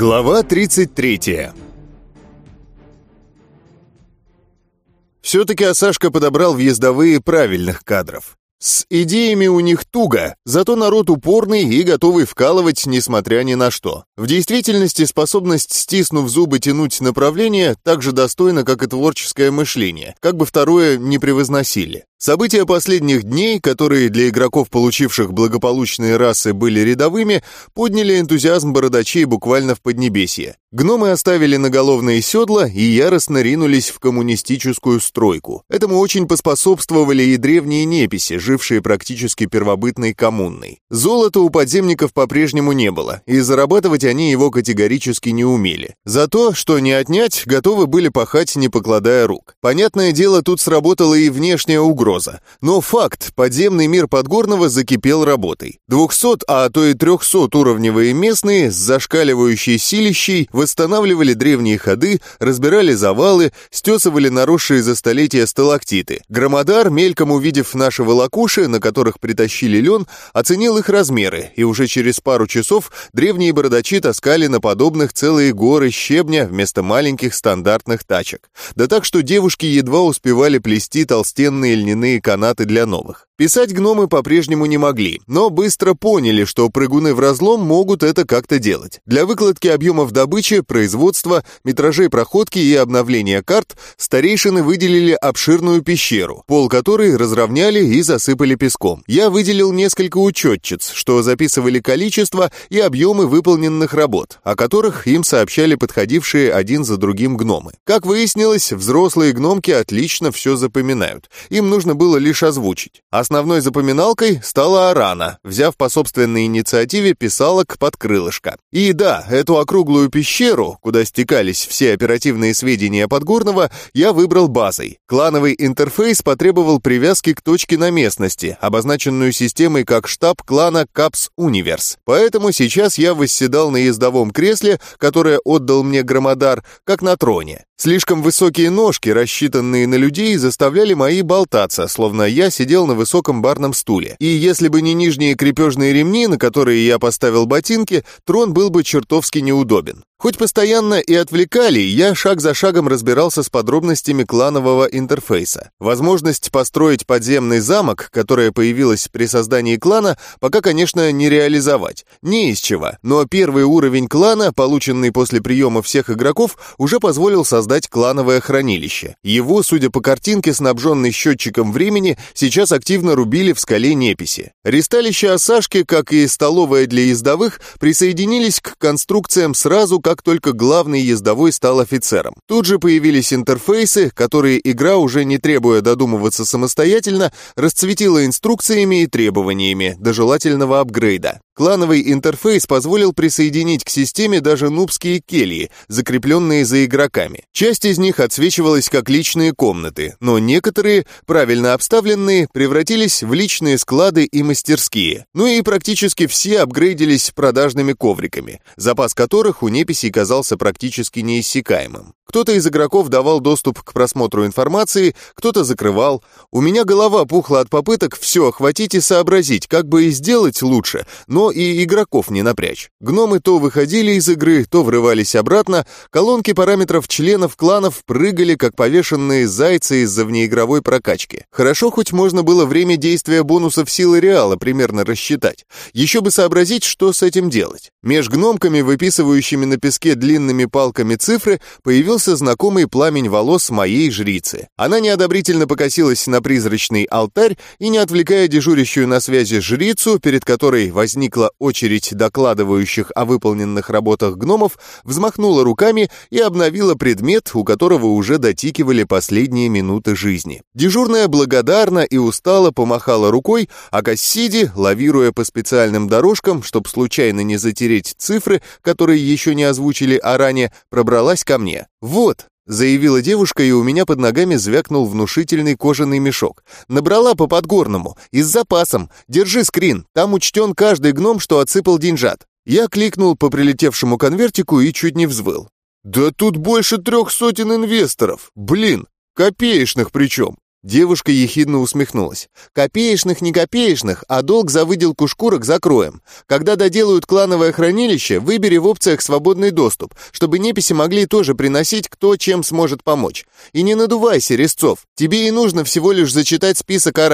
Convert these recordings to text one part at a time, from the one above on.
Глава 33 Все-таки Осашка подобрал въездовые правильных кадров. С идеями у них туго, зато народ упорный и готовый вкалывать, несмотря ни на что. В действительности способность, стиснув зубы, тянуть направление так же достойна, как и творческое мышление, как бы второе не превозносили. События последних дней, которые для игроков, получивших благополучные расы, были рядовыми, подняли энтузиазм бородачей буквально в Поднебесье. Гномы оставили наголовные седла и яростно ринулись в коммунистическую стройку. Этому очень поспособствовали и древние неписи, жившие практически первобытной коммунной. Золота у подземников по-прежнему не было, и зарабатывать они его категорически не умели. За то, что не отнять, готовы были пахать, не покладая рук. Понятное дело, тут сработала и внешняя угроза угроза. Но факт, подземный мир Подгорного закипел работой. 200, а то и 300-уровневые местные с зашкаливающей силищей восстанавливали древние ходы, разбирали завалы, стесывали наросшие за столетия сталактиты. Громодар, мельком увидев наши волокуши, на которых притащили лен, оценил их размеры, и уже через пару часов древние бородачи таскали на подобных целые горы щебня вместо маленьких стандартных тачек. Да так, что девушки едва успевали плести толстенные льняные иные канаты для новых. Писать гномы по-прежнему не могли, но быстро поняли, что прыгуны в разлом могут это как-то делать. Для выкладки объемов добычи, производства, метражей проходки и обновления карт старейшины выделили обширную пещеру, пол которой разровняли и засыпали песком. Я выделил несколько учетчиц, что записывали количество и объемы выполненных работ, о которых им сообщали подходившие один за другим гномы. Как выяснилось, взрослые гномки отлично все запоминают. Им нужно было лишь озвучить. Основной запоминалкой стала Арана, взяв по собственной инициативе писалок под крылышко. И да, эту округлую пещеру, куда стекались все оперативные сведения Подгорного, я выбрал базой. Клановый интерфейс потребовал привязки к точке на местности, обозначенную системой как штаб клана Капс Универс. Поэтому сейчас я восседал на ездовом кресле, которое отдал мне Громодар, как на троне. Слишком высокие ножки, рассчитанные на людей, заставляли мои болтаться, словно я сидел на высоком барном стуле. И если бы не нижние крепежные ремни, на которые я поставил ботинки, трон был бы чертовски неудобен. Хоть постоянно и отвлекали, я шаг за шагом разбирался с подробностями кланового интерфейса. Возможность построить подземный замок, которая появилась при создании клана, пока, конечно, не реализовать. Не из чего. Но первый уровень клана, полученный после приема всех игроков, уже позволил создать клановое хранилище. Его, судя по картинке, снабженный счетчиком времени, сейчас активно рубили в скале неписи. Ристалище Осашки, как и столовая для ездовых, присоединились к конструкциям сразу, как только главный ездовой стал офицером. Тут же появились интерфейсы, которые игра, уже не требуя додумываться самостоятельно, расцветила инструкциями и требованиями до желательного апгрейда. Клановый интерфейс позволил присоединить к системе даже нубские кельи, закрепленные за игроками. Часть из них отсвечивалась как личные комнаты, но некоторые, правильно обставленные, превратились в личные склады и мастерские. Ну и практически все апгрейдились продажными ковриками, запас которых у неписей казался практически неиссякаемым. Кто-то из игроков давал доступ к просмотру информации, кто-то закрывал. У меня голова пухла от попыток все охватить и сообразить, как бы и сделать лучше, но и игроков не напрячь. Гномы то выходили из игры, то врывались обратно, колонки параметров членов кланов прыгали, как повешенные зайцы из-за внеигровой прокачки. Хорошо, хоть можно было время действия бонусов силы реала примерно рассчитать. Еще бы сообразить, что с этим делать. Меж гномками, выписывающими на песке длинными палками цифры, появился появился знакомый пламень волос моей жрицы. Она неодобрительно покосилась на призрачный алтарь и, не отвлекая дежурящую на связи жрицу, перед которой возникла очередь докладывающих о выполненных работах гномов, взмахнула руками и обновила предмет, у которого уже дотикивали последние минуты жизни. Дежурная благодарно и устало помахала рукой, а Кассиди, лавируя по специальным дорожкам, чтобы случайно не затереть цифры, которые еще не озвучили о ране, пробралась ко мне. «Вот», — заявила девушка, и у меня под ногами звякнул внушительный кожаный мешок. «Набрала по подгорному, и с запасом. Держи скрин, там учтен каждый гном, что отсыпал деньжат». Я кликнул по прилетевшему конвертику и чуть не взвыл. «Да тут больше трех сотен инвесторов! Блин, копеечных причем!» Девушка ехидно усмехнулась. «Копеечных, не копеечных, а долг за выделку шкурок закроем. Когда доделают клановое хранилище, выбери в опциях свободный доступ, чтобы неписи могли тоже приносить, кто чем сможет помочь. И не надувайся, Резцов, тебе и нужно всего лишь зачитать список о.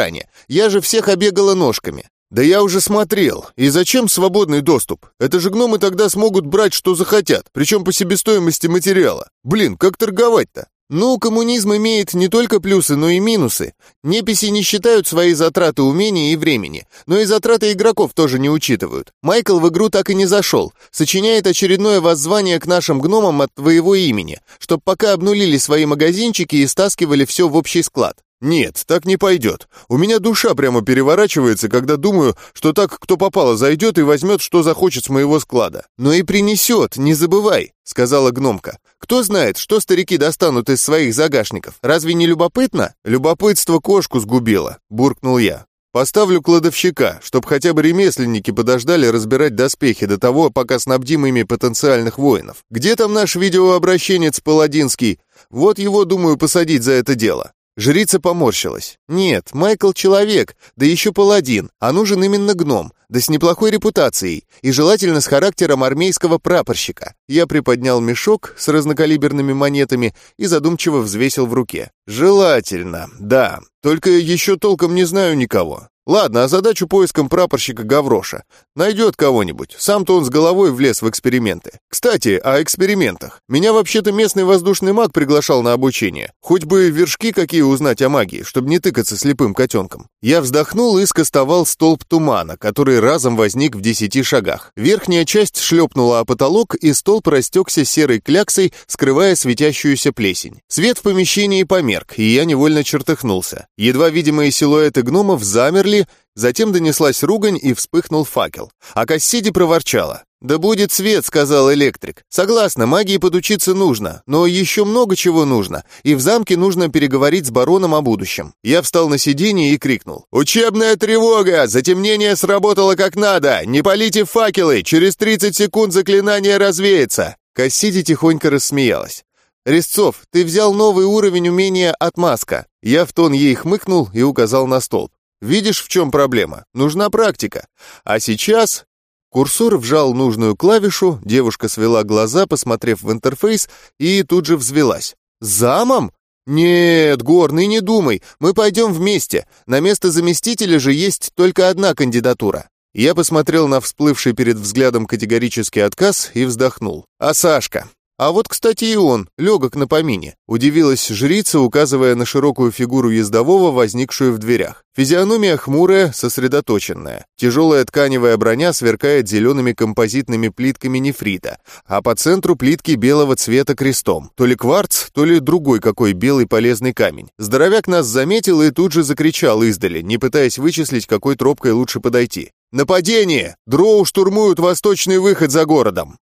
Я же всех обегала ножками». «Да я уже смотрел. И зачем свободный доступ? Это же гномы тогда смогут брать, что захотят, причем по себестоимости материала. Блин, как торговать-то?» Ну, коммунизм имеет не только плюсы, но и минусы. Неписи не считают свои затраты умения и времени, но и затраты игроков тоже не учитывают. Майкл в игру так и не зашел, сочиняет очередное воззвание к нашим гномам от твоего имени, чтоб пока обнулили свои магазинчики и стаскивали все в общий склад. «Нет, так не пойдет. У меня душа прямо переворачивается, когда думаю, что так кто попало зайдет и возьмет, что захочет с моего склада. Но и принесет, не забывай», — сказала гномка. «Кто знает, что старики достанут из своих загашников? Разве не любопытно?» «Любопытство кошку сгубило», — буркнул я. «Поставлю кладовщика, чтоб хотя бы ремесленники подождали разбирать доспехи до того, пока снабдим ими потенциальных воинов. Где там наш видеообращенец Паладинский? Вот его, думаю, посадить за это дело». Жрица поморщилась. «Нет, Майкл человек, да еще паладин, а нужен именно гном, да с неплохой репутацией, и желательно с характером армейского прапорщика». Я приподнял мешок с разнокалиберными монетами и задумчиво взвесил в руке. «Желательно, да, только еще толком не знаю никого. Ладно, а задачу поиском прапорщика Гавроша. Найдет кого-нибудь. Сам-то он с головой влез в эксперименты. Кстати, о экспериментах. Меня вообще-то местный воздушный маг приглашал на обучение. Хоть бы вершки какие узнать о магии, чтобы не тыкаться слепым котенком. Я вздохнул и скостовал столб тумана, который разом возник в десяти шагах. Верхняя часть шлепнула о потолок, и столб растекся серой кляксой, скрывая светящуюся плесень. Свет в помещении померк, и я невольно чертыхнулся. Едва видимые силуэты гномов замерли, затем донеслась ругань и вспыхнул факел. А Кассиди проворчала. «Да будет свет», — сказал электрик. «Согласна, магии подучиться нужно, но еще много чего нужно, и в замке нужно переговорить с бароном о будущем». Я встал на сиденье и крикнул. «Учебная тревога! Затемнение сработало как надо! Не полите факелы! Через 30 секунд заклинание развеется!» Кассиди тихонько рассмеялась. «Резцов, ты взял новый уровень умения «Отмазка». Я в тон ей хмыкнул и указал на столб. Видишь, в чем проблема? Нужна практика. А сейчас...» Курсор вжал нужную клавишу, девушка свела глаза, посмотрев в интерфейс, и тут же взвелась. «Замом? «Нет, Горный, не думай, мы пойдем вместе. На место заместителя же есть только одна кандидатура». Я посмотрел на всплывший перед взглядом категорический отказ и вздохнул. «А Сашка? «А вот, кстати, и он, легок на помине», — удивилась жрица, указывая на широкую фигуру ездового, возникшую в дверях. Физиономия хмурая, сосредоточенная. Тяжелая тканевая броня сверкает зелеными композитными плитками нефрита, а по центру плитки белого цвета крестом. То ли кварц, то ли другой какой белый полезный камень. Здоровяк нас заметил и тут же закричал издали, не пытаясь вычислить, какой тропкой лучше подойти. «Нападение! Дроу штурмуют восточный выход за городом!»